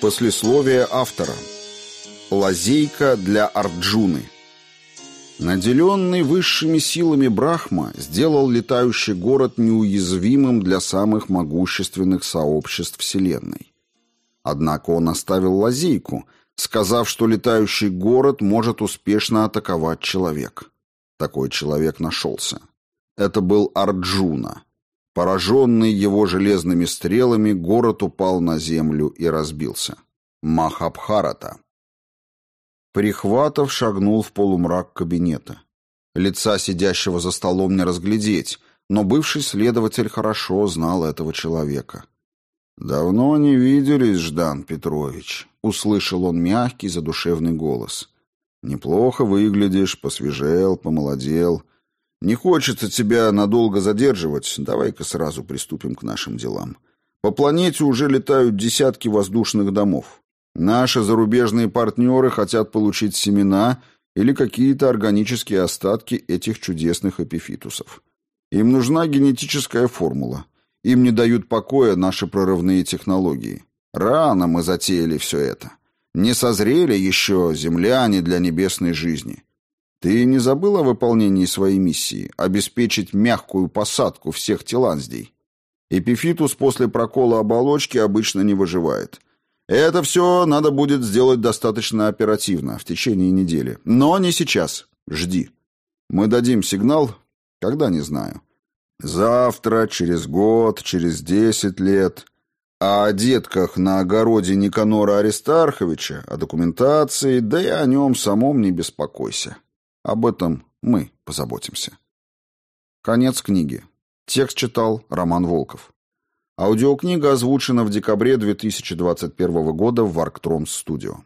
Послесловие автора. Лазейка для Арджуны. Наделенный высшими силами Брахма сделал летающий город неуязвимым для самых могущественных сообществ Вселенной. Однако он оставил лазейку, сказав, что летающий город может успешно атаковать человек. Такой человек нашелся. Это был Арджуна. Пораженный его железными стрелами, город упал на землю и разбился. Махабхарата. Прихватов шагнул в полумрак кабинета. Лица сидящего за столом не разглядеть, но бывший следователь хорошо знал этого человека. «Давно не виделись, Ждан Петрович», — услышал он мягкий задушевный голос. «Неплохо выглядишь, посвежел, помолодел. Не хочется тебя надолго задерживать, давай-ка сразу приступим к нашим делам. По планете уже летают десятки воздушных домов. Наши зарубежные партнеры хотят получить семена или какие-то органические остатки этих чудесных эпифитусов. Им нужна генетическая формула. Им не дают покоя наши прорывные технологии. Рано мы затеяли все это. Не созрели еще земляне для небесной жизни. Ты не забыл о выполнении своей миссии – обеспечить мягкую посадку всех теланздей? Эпифитус после прокола оболочки обычно не выживает. Это все надо будет сделать достаточно оперативно, в течение недели. Но не сейчас. Жди. Мы дадим сигнал, когда не знаю. Завтра, через год, через десять лет. А о детках на огороде Никанора Аристарховича, о документации, да и о нем самом не беспокойся. Об этом мы позаботимся. Конец книги. Текст читал Роман Волков. Аудиокнига озвучена в декабре 2021 года в Арктромс Студио.